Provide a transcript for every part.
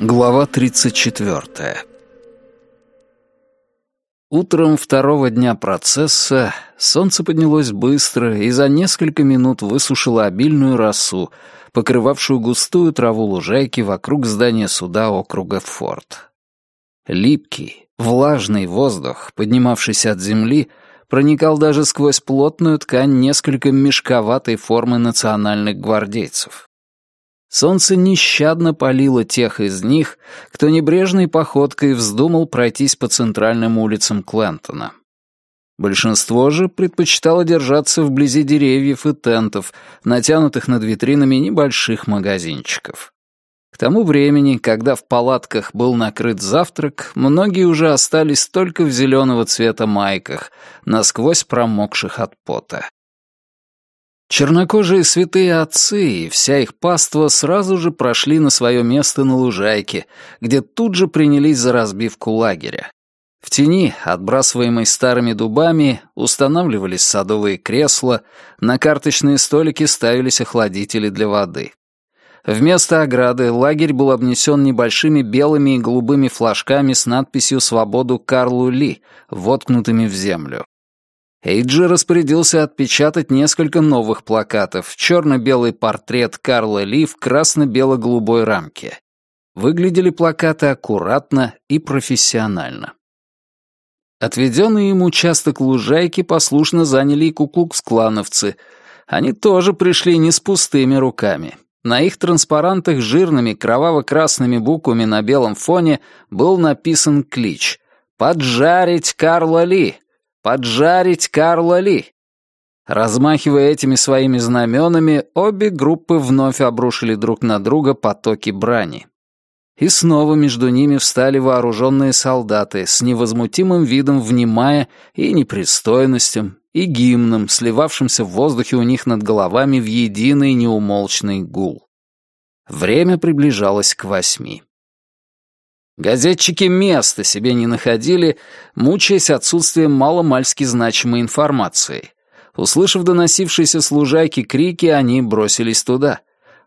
Глава 34. Утром второго дня процесса солнце поднялось быстро и за несколько минут высушило обильную росу, покрывавшую густую траву лужайки вокруг здания суда округа Форт. Липкий, влажный воздух, поднимавшийся от земли, проникал даже сквозь плотную ткань несколько мешковатой формы национальных гвардейцев. Солнце нещадно палило тех из них, кто небрежной походкой вздумал пройтись по центральным улицам Клентона. Большинство же предпочитало держаться вблизи деревьев и тентов, натянутых над витринами небольших магазинчиков. К тому времени, когда в палатках был накрыт завтрак, многие уже остались только в зеленого цвета майках, насквозь промокших от пота. Чернокожие святые отцы и вся их паства сразу же прошли на свое место на лужайке, где тут же принялись за разбивку лагеря. В тени, отбрасываемой старыми дубами, устанавливались садовые кресла, на карточные столики ставились охладители для воды. Вместо ограды лагерь был обнесен небольшими белыми и голубыми флажками с надписью «Свободу Карлу Ли», воткнутыми в землю. Эйджи распорядился отпечатать несколько новых плакатов, черно-белый портрет Карла Ли в красно-бело-голубой рамке. Выглядели плакаты аккуратно и профессионально. Отведенный им участок лужайки послушно заняли и куклукс-клановцы. Они тоже пришли не с пустыми руками. На их транспарантах жирными кроваво-красными буквами на белом фоне был написан клич «Поджарить Карла Ли!» Поджарить Карла Ли!» Размахивая этими своими знаменами, обе группы вновь обрушили друг на друга потоки брани. И снова между ними встали вооруженные солдаты с невозмутимым видом внимая и непристойностям, и гимном, сливавшимся в воздухе у них над головами в единый неумолчный гул. Время приближалось к восьми. Газетчики места себе не находили, мучаясь отсутствием маломальски значимой информации. Услышав доносившиеся с крики, они бросились туда.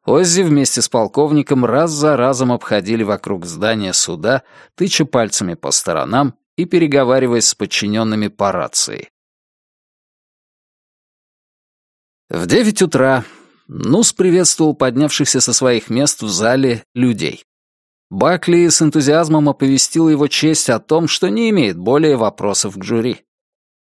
Оззи вместе с полковником раз за разом обходили вокруг здания суда, тыча пальцами по сторонам и переговариваясь с подчиненными по рации. В девять утра Нус приветствовал поднявшихся со своих мест в зале людей. Бакли с энтузиазмом оповестил его честь о том, что не имеет более вопросов к жюри.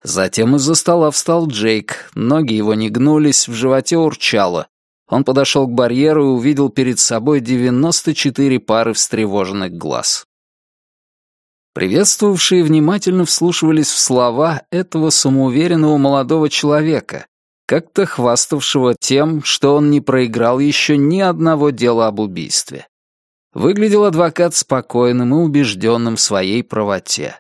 Затем из-за стола встал Джейк, ноги его не гнулись, в животе урчало. Он подошел к барьеру и увидел перед собой 94 пары встревоженных глаз. Приветствовавшие внимательно вслушивались в слова этого самоуверенного молодого человека, как-то хваставшего тем, что он не проиграл еще ни одного дела об убийстве. Выглядел адвокат спокойным и убежденным в своей правоте.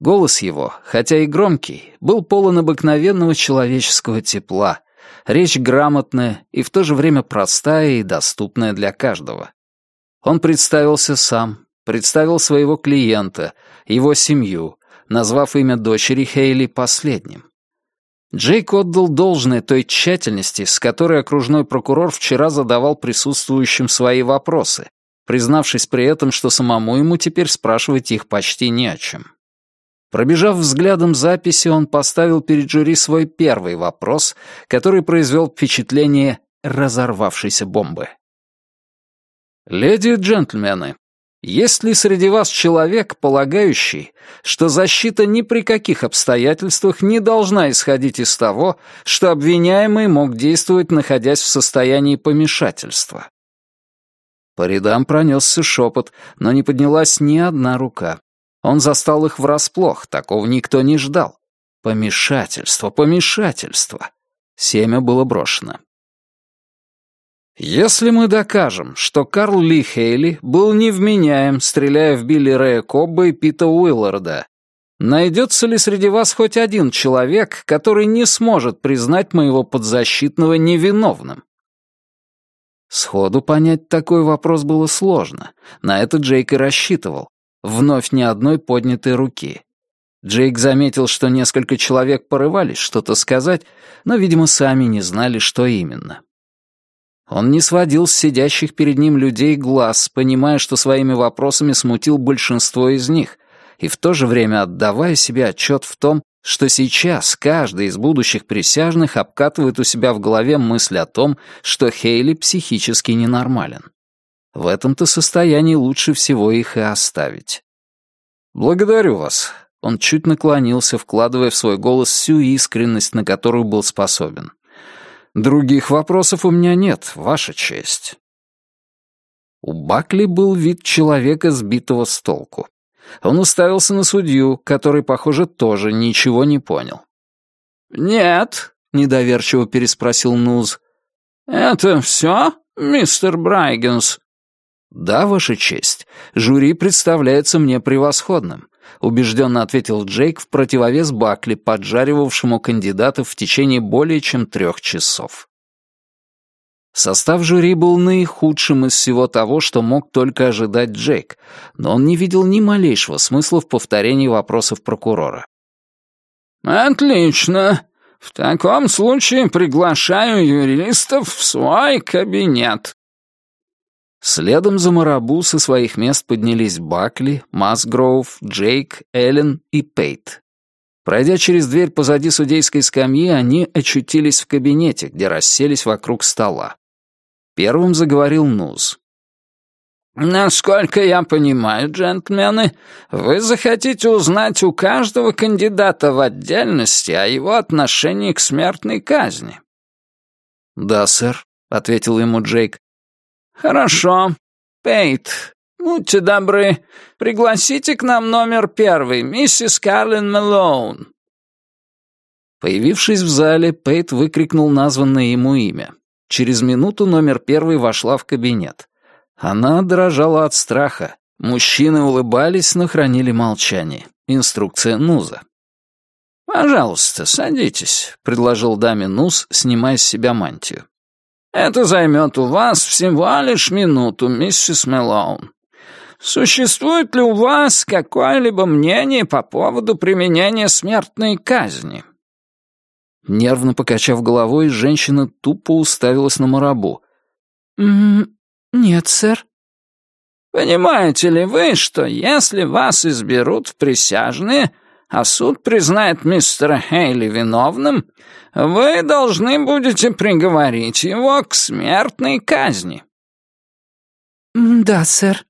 Голос его, хотя и громкий, был полон обыкновенного человеческого тепла, речь грамотная и в то же время простая и доступная для каждого. Он представился сам, представил своего клиента, его семью, назвав имя дочери Хейли последним. Джейк отдал должное той тщательности, с которой окружной прокурор вчера задавал присутствующим свои вопросы, признавшись при этом, что самому ему теперь спрашивать их почти не о чем. Пробежав взглядом записи, он поставил перед жюри свой первый вопрос, который произвел впечатление разорвавшейся бомбы. «Леди и джентльмены, есть ли среди вас человек, полагающий, что защита ни при каких обстоятельствах не должна исходить из того, что обвиняемый мог действовать, находясь в состоянии помешательства?» По рядам пронесся шепот, но не поднялась ни одна рука. Он застал их врасплох, такого никто не ждал. Помешательство, помешательство. Семя было брошено. Если мы докажем, что Карл Ли Хейли был невменяем, стреляя в Билли Рэя Кобба и Пита Уилларда, найдется ли среди вас хоть один человек, который не сможет признать моего подзащитного невиновным? Сходу понять такой вопрос было сложно. На это Джейк и рассчитывал. Вновь ни одной поднятой руки. Джейк заметил, что несколько человек порывались что-то сказать, но, видимо, сами не знали, что именно. Он не сводил с сидящих перед ним людей глаз, понимая, что своими вопросами смутил большинство из них, и в то же время отдавая себе отчет в том, что сейчас каждый из будущих присяжных обкатывает у себя в голове мысль о том, что Хейли психически ненормален. В этом-то состоянии лучше всего их и оставить. «Благодарю вас». Он чуть наклонился, вкладывая в свой голос всю искренность, на которую был способен. «Других вопросов у меня нет, ваша честь». У Бакли был вид человека, сбитого с толку. Он уставился на судью, который, похоже, тоже ничего не понял. «Нет», — недоверчиво переспросил Нуз. «Это все, мистер Брайгенс?» «Да, Ваша честь. Жюри представляется мне превосходным», — убежденно ответил Джейк в противовес Бакли, поджаривавшему кандидатов в течение более чем трех часов. Состав жюри был наихудшим из всего того, что мог только ожидать Джейк, но он не видел ни малейшего смысла в повторении вопросов прокурора. «Отлично. В таком случае приглашаю юристов в свой кабинет». Следом за Марабу со своих мест поднялись Бакли, Масгроув, Джейк, Эллен и Пейт. Пройдя через дверь позади судейской скамьи, они очутились в кабинете, где расселись вокруг стола. Первым заговорил Нуз. «Насколько я понимаю, джентльмены, вы захотите узнать у каждого кандидата в отдельности о его отношении к смертной казни». «Да, сэр», — ответил ему Джейк. «Хорошо. Пейт, будьте добры, пригласите к нам номер первый, миссис Карлин Мэлоун». Появившись в зале, Пейт выкрикнул названное ему имя. Через минуту номер первый вошла в кабинет. Она дрожала от страха. Мужчины улыбались, но хранили молчание. Инструкция Нуза. «Пожалуйста, садитесь», — предложил даме Нуз, снимая с себя мантию. «Это займет у вас всего лишь минуту, миссис Мэлоун. Существует ли у вас какое-либо мнение по поводу применения смертной казни?» Нервно покачав головой, женщина тупо уставилась на Марабу. «М -м «Нет, сэр». «Понимаете ли вы, что если вас изберут в присяжные, а суд признает мистера Хейли виновным, вы должны будете приговорить его к смертной казни?» «Да, сэр».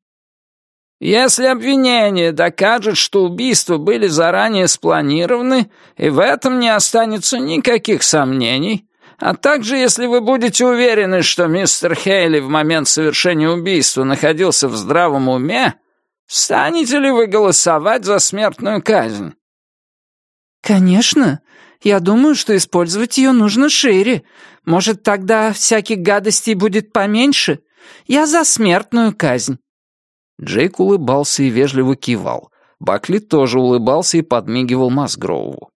Если обвинение докажет, что убийства были заранее спланированы, и в этом не останется никаких сомнений, а также если вы будете уверены, что мистер Хейли в момент совершения убийства находился в здравом уме, станете ли вы голосовать за смертную казнь? Конечно. Я думаю, что использовать ее нужно шире. Может, тогда всяких гадостей будет поменьше? Я за смертную казнь. Джейк улыбался и вежливо кивал. Бакли тоже улыбался и подмигивал Масгроуву.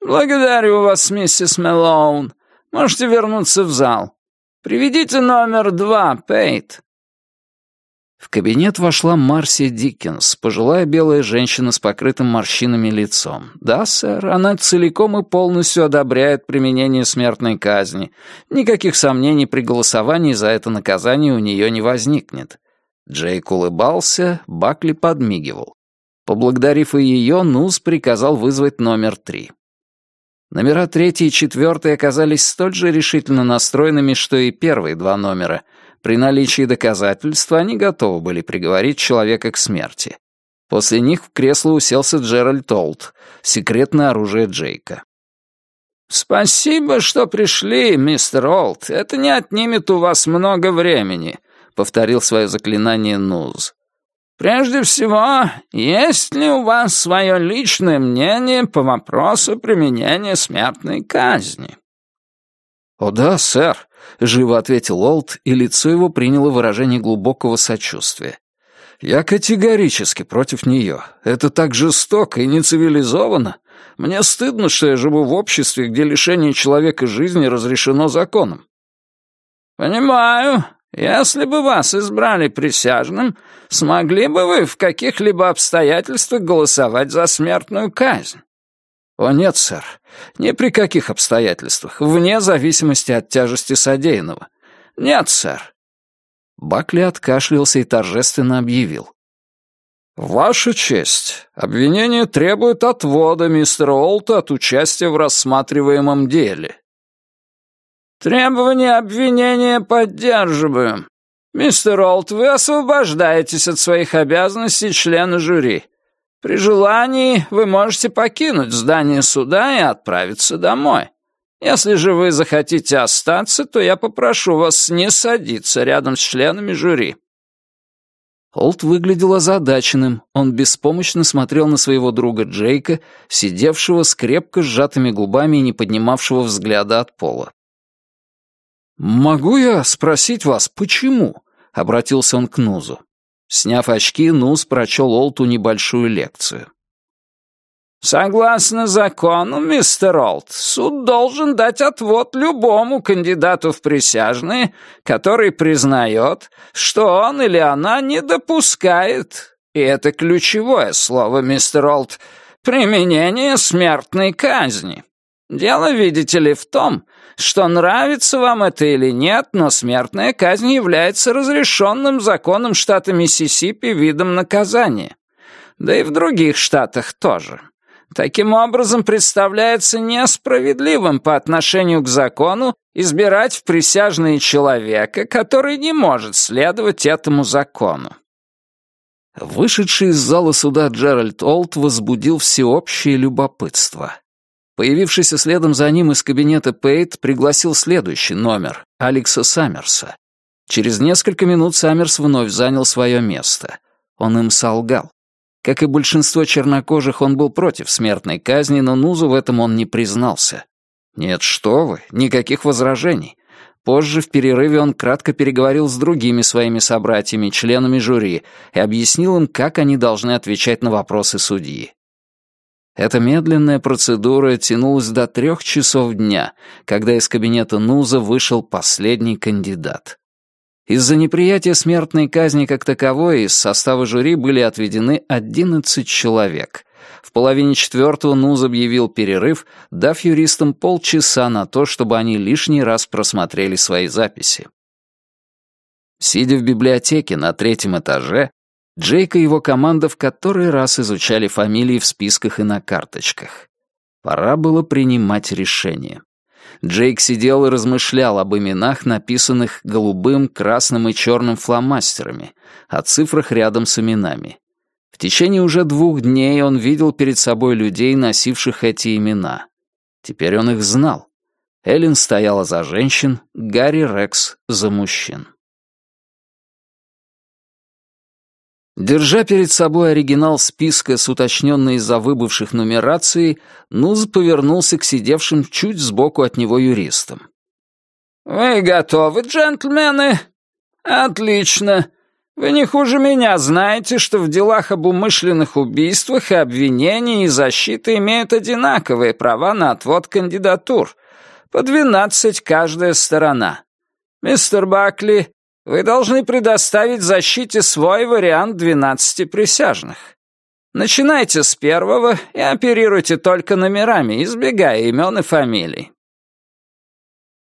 «Благодарю вас, миссис Мэлоун. Можете вернуться в зал. Приведите номер два, Пейт». В кабинет вошла Марси Диккенс, пожилая белая женщина с покрытым морщинами лицом. Да, сэр, она целиком и полностью одобряет применение смертной казни. Никаких сомнений при голосовании за это наказание у нее не возникнет. Джейк улыбался, Бакли подмигивал. Поблагодарив и ее, Нуз приказал вызвать номер три. Номера третий и четвертый оказались столь же решительно настроенными, что и первые два номера. При наличии доказательств они готовы были приговорить человека к смерти. После них в кресло уселся Джеральд Олд, секретное оружие Джейка. «Спасибо, что пришли, мистер Олд. Это не отнимет у вас много времени повторил свое заклинание Нуз. «Прежде всего, есть ли у вас свое личное мнение по вопросу применения смертной казни?» «О да, сэр», — живо ответил Олд, и лицо его приняло выражение глубокого сочувствия. «Я категорически против нее. Это так жестоко и нецивилизованно. Мне стыдно, что я живу в обществе, где лишение человека жизни разрешено законом». «Понимаю. Если бы вас избрали присяжным, смогли бы вы в каких-либо обстоятельствах голосовать за смертную казнь? О нет, сэр, ни при каких обстоятельствах, вне зависимости от тяжести содеянного. Нет, сэр. Бакли откашлялся и торжественно объявил. «Ваша честь, обвинение требует отвода мистера Олта от участия в рассматриваемом деле». «Требования обвинения поддерживаем. Мистер Олт, вы освобождаетесь от своих обязанностей члена жюри. При желании вы можете покинуть здание суда и отправиться домой. Если же вы захотите остаться, то я попрошу вас не садиться рядом с членами жюри». Олд выглядел озадаченным. Он беспомощно смотрел на своего друга Джейка, сидевшего с крепко сжатыми губами и не поднимавшего взгляда от пола. «Могу я спросить вас, почему?» — обратился он к Нузу. Сняв очки, Нуз прочел Олту небольшую лекцию. Согласно закону, мистер Олд, суд должен дать отвод любому кандидату в присяжные, который признает, что он или она не допускает, и это ключевое слово, мистер Олд, применение смертной казни. Дело, видите ли, в том, что нравится вам это или нет, но смертная казнь является разрешенным законом штата Миссисипи видом наказания. Да и в других штатах тоже. Таким образом, представляется несправедливым по отношению к закону избирать в присяжные человека, который не может следовать этому закону. Вышедший из зала суда Джеральд Олд возбудил всеобщее любопытство. Появившийся следом за ним из кабинета Пейт пригласил следующий номер — Алекса Саммерса. Через несколько минут Саммерс вновь занял свое место. Он им солгал. Как и большинство чернокожих, он был против смертной казни, но Нузу в этом он не признался. Нет, что вы, никаких возражений. Позже в перерыве он кратко переговорил с другими своими собратьями, членами жюри, и объяснил им, как они должны отвечать на вопросы судьи. Эта медленная процедура тянулась до трех часов дня, когда из кабинета Нуза вышел последний кандидат. Из-за неприятия смертной казни как таковой из состава жюри были отведены 11 человек. В половине четвертого НУЗ объявил перерыв, дав юристам полчаса на то, чтобы они лишний раз просмотрели свои записи. Сидя в библиотеке на третьем этаже, Джейк и его команда в который раз изучали фамилии в списках и на карточках. Пора было принимать решение. Джейк сидел и размышлял об именах, написанных голубым, красным и черным фломастерами, о цифрах рядом с именами. В течение уже двух дней он видел перед собой людей, носивших эти имена. Теперь он их знал. Эллен стояла за женщин, Гарри Рекс — за мужчин. Держа перед собой оригинал списка с уточненной из-за выбывших нумерацией, Нуз повернулся к сидевшим чуть сбоку от него юристам. «Вы готовы, джентльмены? Отлично. Вы не хуже меня знаете, что в делах об умышленных убийствах и обвинении и защиты имеют одинаковые права на отвод кандидатур. По двенадцать каждая сторона. Мистер Бакли, вы должны предоставить защите свой вариант двенадцати присяжных. Начинайте с первого и оперируйте только номерами, избегая имен и фамилий.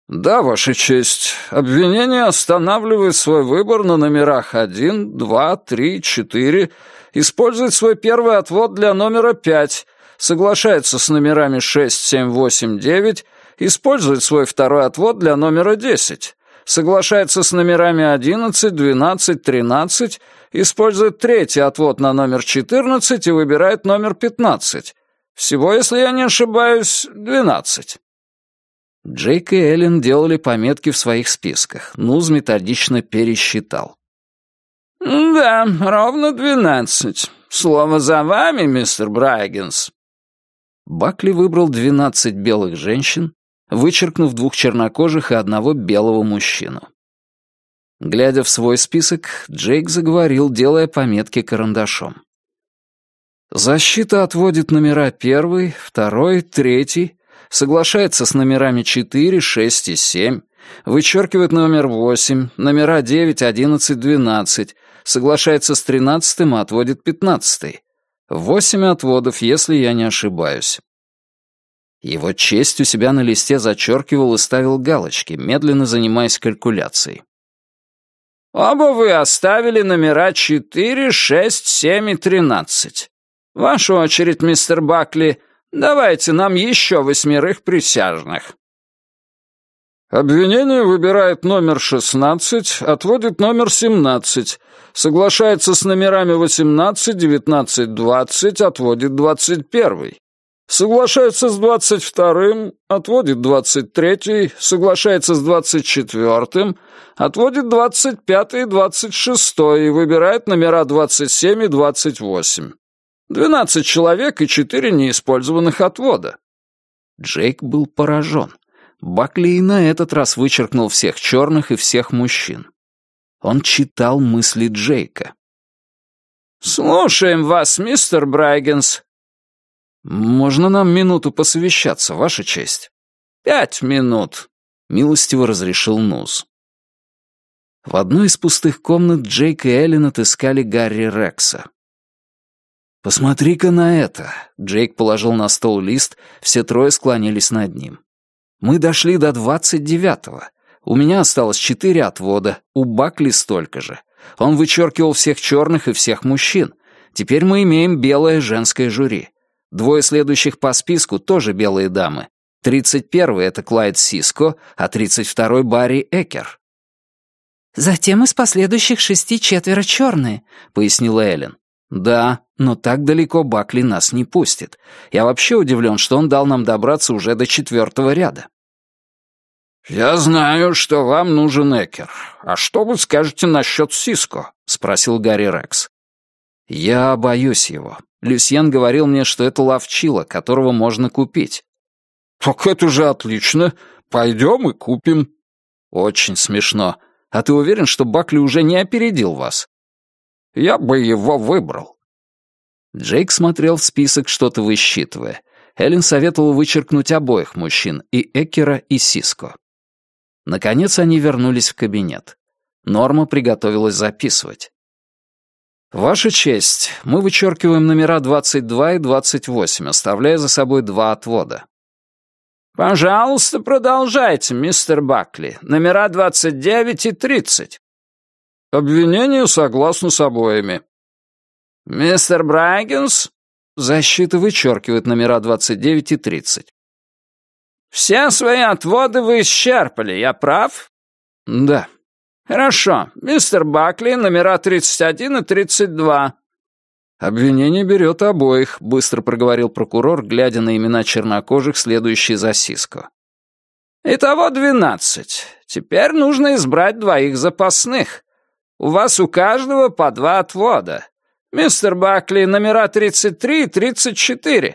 «Да, Ваша честь. Обвинение останавливает свой выбор на номерах один, два, три, четыре, использует свой первый отвод для номера пять, соглашается с номерами шесть, семь, восемь, девять, использует свой второй отвод для номера десять, соглашается с номерами 11, 12, 13, использует третий отвод на номер 14 и выбирает номер 15. Всего, если я не ошибаюсь, 12. Джейк и Эллен делали пометки в своих списках. Нуз методично пересчитал. «Да, ровно двенадцать. Слово за вами, мистер Брайгенс». Бакли выбрал двенадцать белых женщин, вычеркнув двух чернокожих и одного белого мужчину. Глядя в свой список, Джейк заговорил, делая пометки карандашом. Защита отводит номера первый, второй, третий, соглашается с номерами четыре, шесть и семь, Вычеркивает номер 8, номера 9, 11, 12, соглашается с 13 и отводит 15. Восемь отводов, если я не ошибаюсь. Его честь у себя на листе зачеркивал и ставил галочки, медленно занимаясь калькуляцией. «Оба вы оставили номера 4, 6, 7 и 13. Ваша очередь, мистер Бакли. Давайте нам еще восьмерых присяжных». Обвинение выбирает номер 16, отводит номер 17, соглашается с номерами 18, 19, 20, отводит 21. Соглашается с 22-м, отводит 23-й, соглашается с 24-м, отводит 25-й и 26-й и выбирает номера 27 и 28. 12 человек и 4 неиспользованных отвода. Джейк был поражен. Бакли и на этот раз вычеркнул всех черных и всех мужчин. Он читал мысли Джейка. «Слушаем вас, мистер Брайгенс», «Можно нам минуту посовещаться, Ваша честь?» «Пять минут», — милостиво разрешил Нуз. В одной из пустых комнат Джейк и Эллен отыскали Гарри Рекса. «Посмотри-ка на это!» — Джейк положил на стол лист, все трое склонились над ним. «Мы дошли до двадцать девятого. У меня осталось четыре отвода, у Бакли столько же. Он вычеркивал всех черных и всех мужчин. Теперь мы имеем белое женское жюри. Двое следующих по списку тоже белые дамы. Тридцать первый — это Клайд Сиско, а тридцать второй — Барри Экер. «Затем из последующих шести четверо черные», — пояснила Эллен. «Да, но так далеко Бакли нас не пустит. Я вообще удивлен, что он дал нам добраться уже до четвертого ряда». «Я знаю, что вам нужен Экер. А что вы скажете насчет Сиско?» — спросил Гарри Рекс. «Я боюсь его. Люсьен говорил мне, что это ловчило, которого можно купить». «Так это же отлично. Пойдем и купим». «Очень смешно. А ты уверен, что Бакли уже не опередил вас?» «Я бы его выбрал». Джейк смотрел в список, что-то высчитывая. Эллен советовал вычеркнуть обоих мужчин, и Эккера, и Сиско. Наконец они вернулись в кабинет. Норма приготовилась записывать. «Ваша честь, мы вычеркиваем номера 22 и 28, оставляя за собой два отвода». «Пожалуйста, продолжайте, мистер Бакли. Номера 29 и 30». «Обвинение согласно с обоими». «Мистер Брайгенс?» Защита вычеркивает номера 29 и 30. «Все свои отводы вы исчерпали, я прав?» «Да». «Хорошо. Мистер Бакли, номера 31 и 32». «Обвинение берет обоих», — быстро проговорил прокурор, глядя на имена чернокожих, следующие за Сиско. «Итого двенадцать. Теперь нужно избрать двоих запасных. У вас у каждого по два отвода. Мистер Бакли, номера 33 и 34».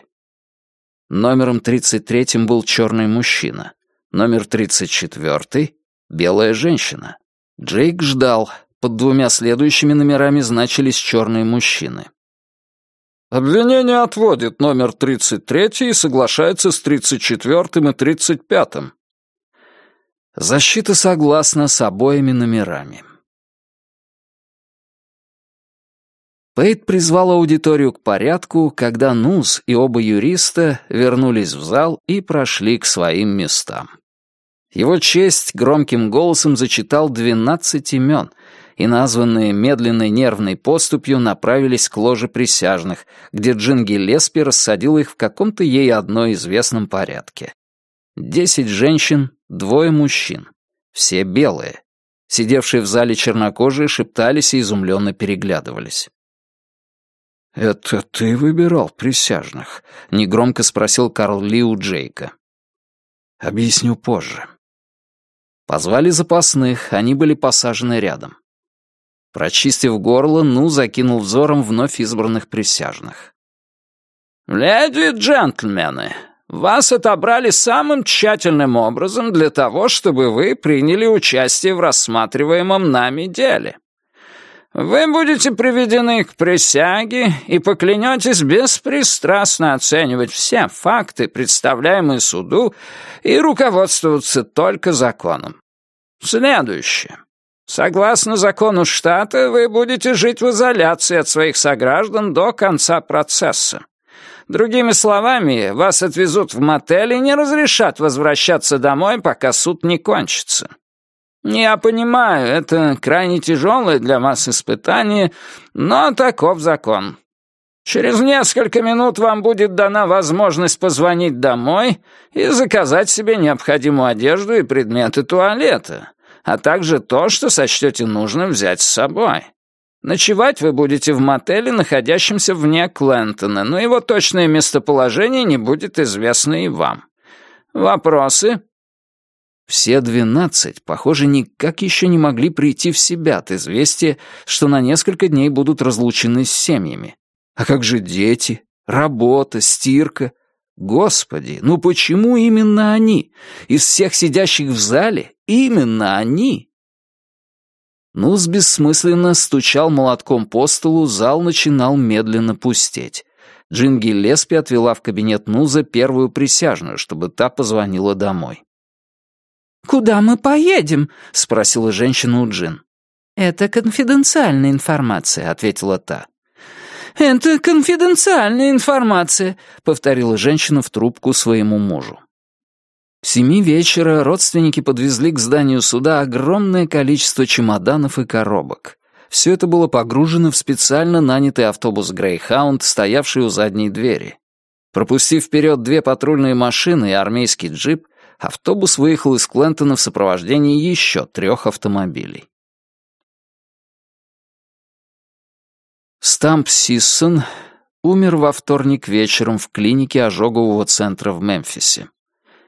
Номером 33 был черный мужчина. Номер 34 — белая женщина. Джейк ждал. Под двумя следующими номерами значились черные мужчины. Обвинение отводит номер 33 и соглашается с 34 и 35. Защита согласна с обоими номерами. Пейт призвал аудиторию к порядку, когда Нуз и оба юриста вернулись в зал и прошли к своим местам. Его честь громким голосом зачитал двенадцать имен, и названные медленной нервной поступью направились к ложе присяжных, где Джинги Леспи рассадил их в каком-то ей одно известном порядке. Десять женщин, двое мужчин. Все белые. Сидевшие в зале чернокожие шептались и изумленно переглядывались. «Это ты выбирал присяжных?» — негромко спросил Карл Ли у Джейка. «Объясню позже. Позвали запасных, они были посажены рядом. Прочистив горло, Ну закинул взором вновь избранных присяжных. «Леди и джентльмены, вас отобрали самым тщательным образом для того, чтобы вы приняли участие в рассматриваемом нами деле. Вы будете приведены к присяге и поклянетесь беспристрастно оценивать все факты, представляемые суду, и руководствоваться только законом. Следующее. Согласно закону штата, вы будете жить в изоляции от своих сограждан до конца процесса. Другими словами, вас отвезут в мотель и не разрешат возвращаться домой, пока суд не кончится. Я понимаю, это крайне тяжелое для вас испытание, но таков закон. Через несколько минут вам будет дана возможность позвонить домой и заказать себе необходимую одежду и предметы туалета, а также то, что сочтете нужным взять с собой. Ночевать вы будете в мотеле, находящемся вне Клентона, но его точное местоположение не будет известно и вам. Вопросы?» Все двенадцать, похоже, никак еще не могли прийти в себя от известия, что на несколько дней будут разлучены с семьями. А как же дети, работа, стирка? Господи, ну почему именно они? Из всех сидящих в зале именно они? Нус бессмысленно стучал молотком по столу, зал начинал медленно пустеть. Джинги Леспи отвела в кабинет Нуза первую присяжную, чтобы та позвонила домой. «Куда мы поедем?» — спросила женщина у Джин. «Это конфиденциальная информация», — ответила та. «Это конфиденциальная информация», — повторила женщина в трубку своему мужу. К семи вечера родственники подвезли к зданию суда огромное количество чемоданов и коробок. Все это было погружено в специально нанятый автобус «Грейхаунд», стоявший у задней двери. Пропустив вперед две патрульные машины и армейский джип, автобус выехал из Клентона в сопровождении еще трех автомобилей. Стамп Сиссон умер во вторник вечером в клинике ожогового центра в Мемфисе.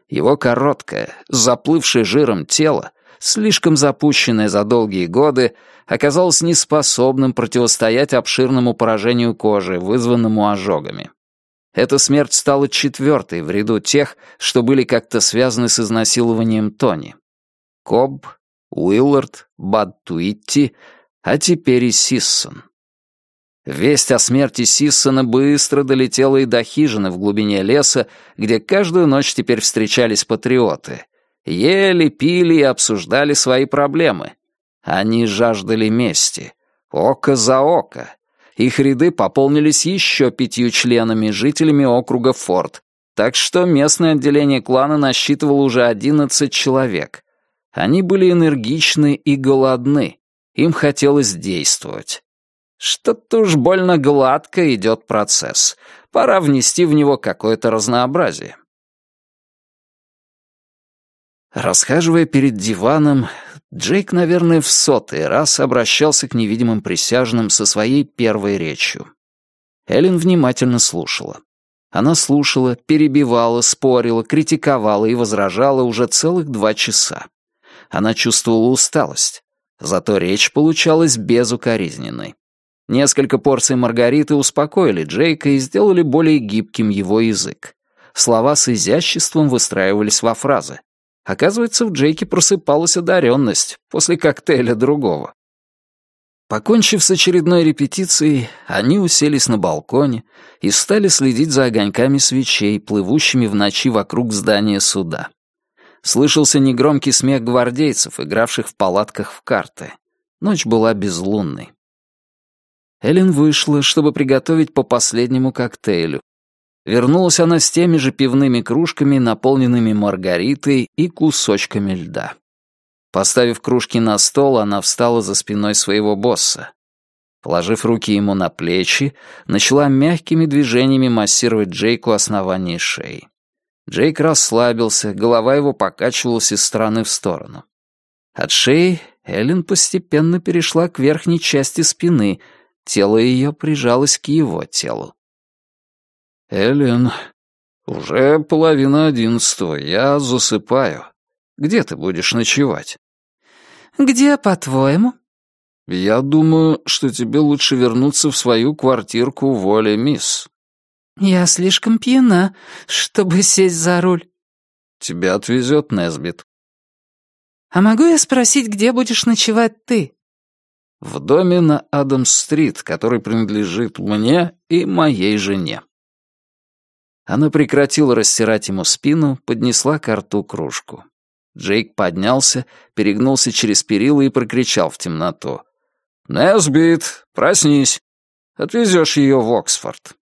Его короткое, заплывшее жиром тело, слишком запущенное за долгие годы, оказалось неспособным противостоять обширному поражению кожи, вызванному ожогами. Эта смерть стала четвертой в ряду тех, что были как-то связаны с изнасилованием Тони. Коб, Уиллард, Бад Туитти, а теперь и Сиссон. Весть о смерти Сиссона быстро долетела и до хижины в глубине леса, где каждую ночь теперь встречались патриоты. Ели, пили и обсуждали свои проблемы. Они жаждали мести. Око за око. Их ряды пополнились еще пятью членами, жителями округа Форт, так что местное отделение клана насчитывало уже одиннадцать человек. Они были энергичны и голодны. Им хотелось действовать. Что-то уж больно гладко идет процесс. Пора внести в него какое-то разнообразие. Расхаживая перед диваном, Джейк, наверное, в сотый раз обращался к невидимым присяжным со своей первой речью. Эллен внимательно слушала. Она слушала, перебивала, спорила, критиковала и возражала уже целых два часа. Она чувствовала усталость, зато речь получалась безукоризненной. Несколько порций маргариты успокоили Джейка и сделали более гибким его язык. Слова с изяществом выстраивались во фразы. Оказывается, в Джейке просыпалась одаренность после коктейля другого. Покончив с очередной репетицией, они уселись на балконе и стали следить за огоньками свечей, плывущими в ночи вокруг здания суда. Слышался негромкий смех гвардейцев, игравших в палатках в карты. Ночь была безлунной. Эллен вышла, чтобы приготовить по последнему коктейлю. Вернулась она с теми же пивными кружками, наполненными маргаритой и кусочками льда. Поставив кружки на стол, она встала за спиной своего босса. Положив руки ему на плечи, начала мягкими движениями массировать Джейку основание шеи. Джейк расслабился, голова его покачивалась из стороны в сторону. От шеи Эллен постепенно перешла к верхней части спины — Тело ее прижалось к его телу. «Эллен, уже половина одиннадцатого, я засыпаю. Где ты будешь ночевать?» «Где, по-твоему?» «Я думаю, что тебе лучше вернуться в свою квартирку воле, мисс». «Я слишком пьяна, чтобы сесть за руль». «Тебя отвезет Несбит». «А могу я спросить, где будешь ночевать ты?» в доме на Адамс-стрит, который принадлежит мне и моей жене. Она прекратила растирать ему спину, поднесла к рту кружку. Джейк поднялся, перегнулся через перила и прокричал в темноту. «Несбит, проснись. Отвезешь ее в Оксфорд».